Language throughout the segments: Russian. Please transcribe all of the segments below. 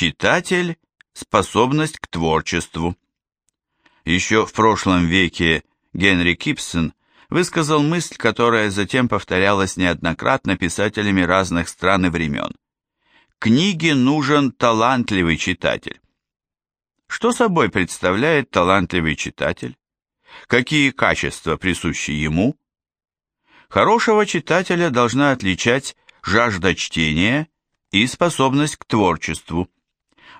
Читатель – способность к творчеству. Еще в прошлом веке Генри Кипсон высказал мысль, которая затем повторялась неоднократно писателями разных стран и времен. Книге нужен талантливый читатель. Что собой представляет талантливый читатель? Какие качества присущи ему? Хорошего читателя должна отличать жажда чтения и способность к творчеству.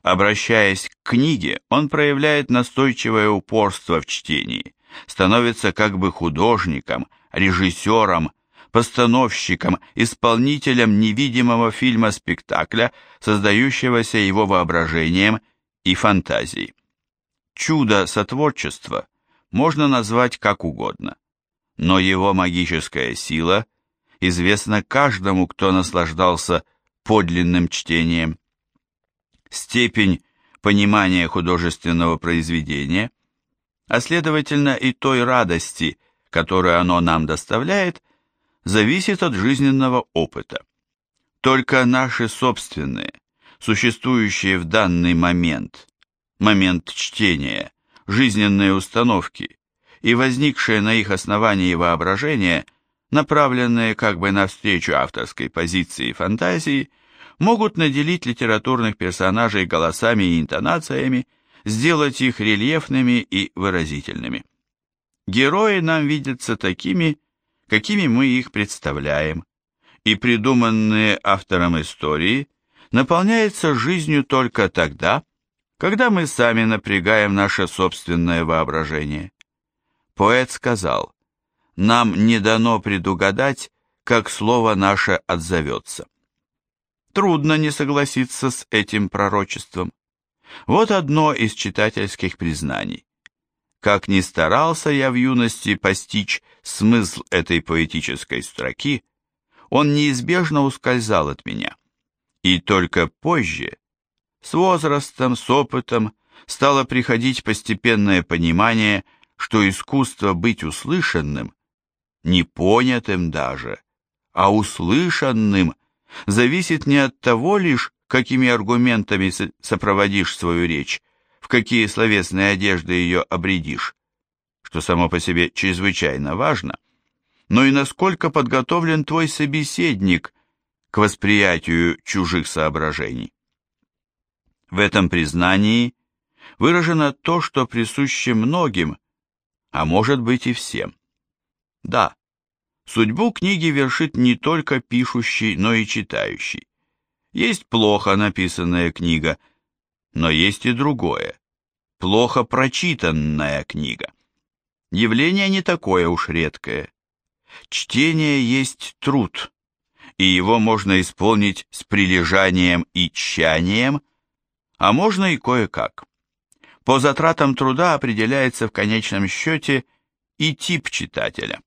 Обращаясь к книге, он проявляет настойчивое упорство в чтении, становится как бы художником, режиссером, постановщиком, исполнителем невидимого фильма-спектакля, создающегося его воображением и фантазией. Чудо сотворчества можно назвать как угодно, но его магическая сила известна каждому, кто наслаждался подлинным чтением. Степень понимания художественного произведения, а следовательно и той радости, которую оно нам доставляет, зависит от жизненного опыта. Только наши собственные, существующие в данный момент, момент чтения, жизненные установки и возникшее на их основании воображение, направленные как бы навстречу авторской позиции и фантазии, могут наделить литературных персонажей голосами и интонациями, сделать их рельефными и выразительными. Герои нам видятся такими, какими мы их представляем, и придуманные автором истории наполняются жизнью только тогда, когда мы сами напрягаем наше собственное воображение. Поэт сказал, нам не дано предугадать, как слово наше отзовется. Трудно не согласиться с этим пророчеством. Вот одно из читательских признаний. Как ни старался я в юности постичь смысл этой поэтической строки, он неизбежно ускользал от меня. И только позже, с возрастом, с опытом, стало приходить постепенное понимание, что искусство быть услышанным, не понятым даже, а услышанным, зависит не от того лишь, какими аргументами сопроводишь свою речь, в какие словесные одежды ее обредишь, что само по себе чрезвычайно важно, но и насколько подготовлен твой собеседник к восприятию чужих соображений. В этом признании выражено то, что присуще многим, а может быть и всем. Да, судьбу книги вершит не только пишущий, но и читающий. Есть плохо написанная книга, но есть и другое, плохо прочитанная книга. Явление не такое уж редкое. Чтение есть труд, и его можно исполнить с прилежанием и тщанием, а можно и кое-как. По затратам труда определяется в конечном счете и тип читателя.